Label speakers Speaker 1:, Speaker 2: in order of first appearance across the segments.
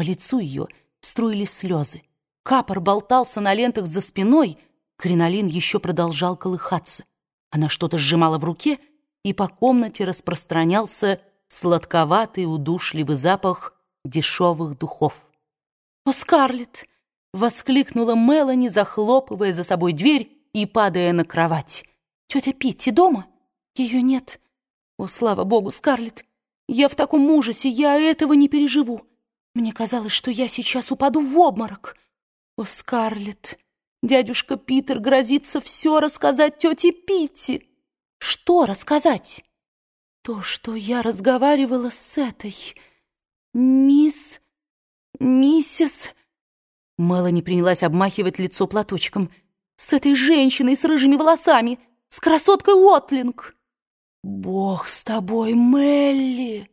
Speaker 1: По лицу ее струились слезы. Капор болтался на лентах за спиной, кринолин еще продолжал колыхаться. Она что-то сжимала в руке, и по комнате распространялся сладковатый удушливый запах дешевых духов. «О, Скарлетт!» — воскликнула Мелани, захлопывая за собой дверь и падая на кровать. «Тетя Питти дома? Ее нет. О, слава богу, Скарлетт! Я в таком ужасе, я этого не переживу. Мне казалось, что я сейчас упаду в обморок. О, Скарлетт, дядюшка Питер грозится все рассказать тете Питти. Что рассказать? То, что я разговаривала с этой... Мисс... Миссис... Мелани принялась обмахивать лицо платочком. С этой женщиной с рыжими волосами, с красоткой Уотлинг. «Бог с тобой, Мелли!»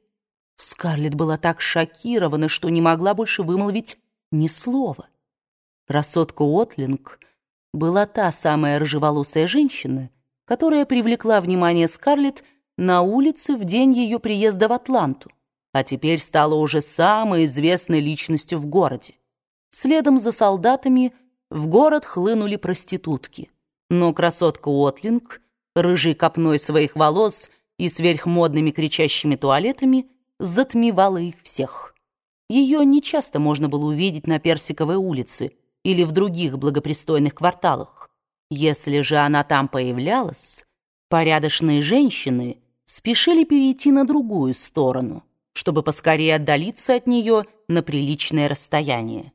Speaker 1: Скарлетт была так шокирована, что не могла больше вымолвить ни слова. Красотка Уотлинг была та самая рыжеволосая женщина, которая привлекла внимание Скарлетт на улице в день ее приезда в Атланту, а теперь стала уже самой известной личностью в городе. Следом за солдатами в город хлынули проститутки, но красотка Уотлинг, рыжей копной своих волос и сверхмодными кричащими туалетами, затмевала их всех. Ее нечасто можно было увидеть на Персиковой улице или в других благопристойных кварталах. Если же она там появлялась, порядочные женщины спешили перейти на другую сторону, чтобы поскорее отдалиться от нее на приличное расстояние.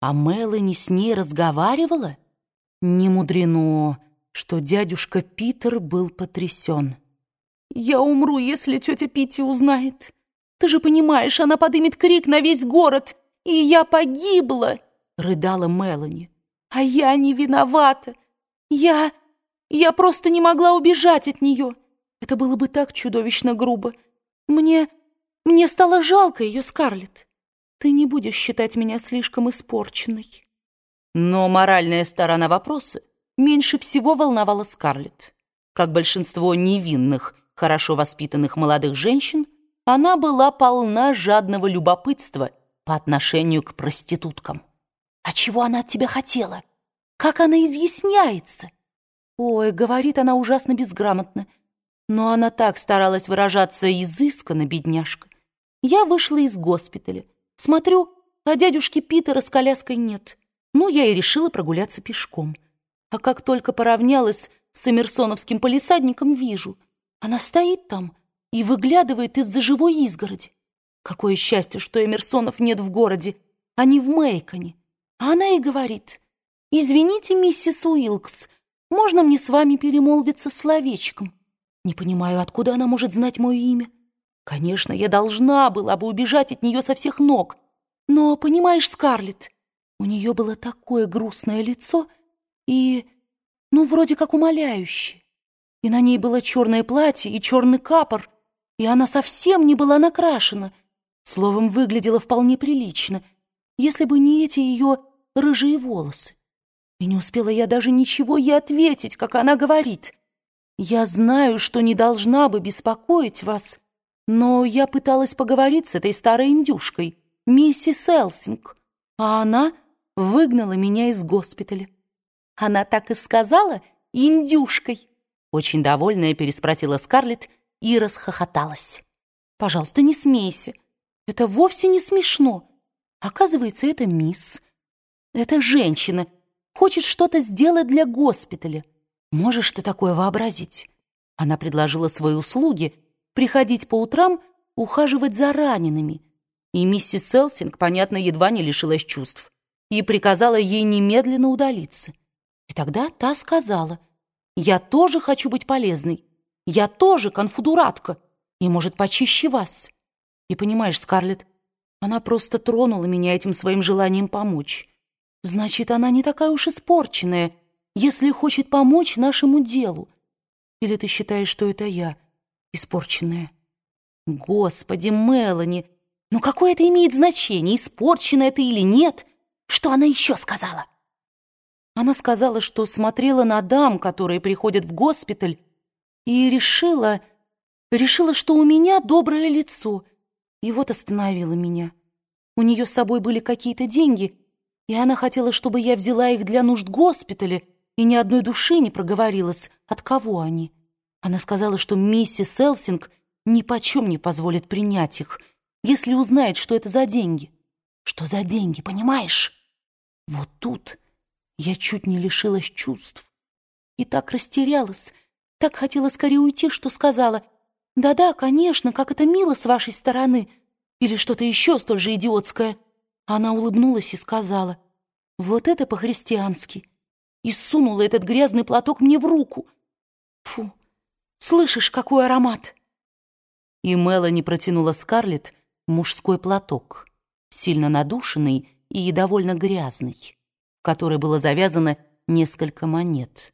Speaker 1: А Мелани с ней разговаривала? Не мудрено, что дядюшка Питер был потрясен. «Я умру, если тетя Питти узнает. Ты же понимаешь, она подымет крик на весь город, и я погибла!» — рыдала Мелани. «А я не виновата. Я... я просто не могла убежать от нее. Это было бы так чудовищно грубо. Мне... мне стало жалко ее, Скарлетт. Ты не будешь считать меня слишком испорченной». Но моральная сторона вопроса меньше всего волновала Скарлетт. Как большинство невинных, хорошо воспитанных молодых женщин, она была полна жадного любопытства по отношению к проституткам. А чего она от тебя хотела? Как она изъясняется? Ой, говорит она ужасно безграмотно. Но она так старалась выражаться изысканно, бедняжка. Я вышла из госпиталя. Смотрю, а дядюшки Питера с коляской нет. Ну, я и решила прогуляться пешком. А как только поравнялась с Эмерсоновским полисадником, вижу, она стоит там и выглядывает из-за живой изгороди. Какое счастье, что Эмерсонов нет в городе, а не в Мейконе. А она и говорит, «Извините, миссис Уилкс, можно мне с вами перемолвиться словечком?» Не понимаю, откуда она может знать мое имя. Конечно, я должна была бы убежать от нее со всех ног. Но, понимаешь, Скарлетт, у нее было такое грустное лицо и, ну, вроде как умоляющее. И на ней было черное платье и черный капор, и она совсем не была накрашена. Словом, выглядела вполне прилично, если бы не эти ее рыжие волосы. И не успела я даже ничего ей ответить, как она говорит. «Я знаю, что не должна бы беспокоить вас, но я пыталась поговорить с этой старой индюшкой, миссис Элсинг, а она выгнала меня из госпиталя». «Она так и сказала? Индюшкой?» Очень довольная переспросила Скарлетт и расхохоталась. «Пожалуйста, не смейся. Это вовсе не смешно. Оказывается, это мисс. Эта женщина хочет что-то сделать для госпиталя. Можешь ты такое вообразить? Она предложила свои услуги приходить по утрам ухаживать за ранеными. И миссис Селсинг, понятно, едва не лишилась чувств и приказала ей немедленно удалиться. И тогда та сказала, «Я тоже хочу быть полезной. Я тоже конфудуратка и, может, почище вас». И понимаешь, Скарлетт, она просто тронула меня этим своим желанием помочь. Значит, она не такая уж испорченная, если хочет помочь нашему делу. Или ты считаешь, что это я испорченная? Господи, Мелани, ну какое это имеет значение, испорченная ты или нет? Что она еще сказала? Она сказала, что смотрела на дам, которые приходят в госпиталь, и решила, решила, что у меня доброе лицо — и вот остановила меня. У нее с собой были какие-то деньги, и она хотела, чтобы я взяла их для нужд госпиталя, и ни одной души не проговорилась, от кого они. Она сказала, что миссис Элсинг ни почем не позволит принять их, если узнает, что это за деньги. Что за деньги, понимаешь? Вот тут я чуть не лишилась чувств. И так растерялась, так хотела скорее уйти, что сказала, «Да-да, конечно, как это мило с вашей стороны», или что-то еще столь же идиотское. Она улыбнулась и сказала, «Вот это по-христиански!» и сунула этот грязный платок мне в руку. Фу, слышишь, какой аромат? И Мелани протянула Скарлетт мужской платок, сильно надушенный и довольно грязный, в который было завязано несколько монет.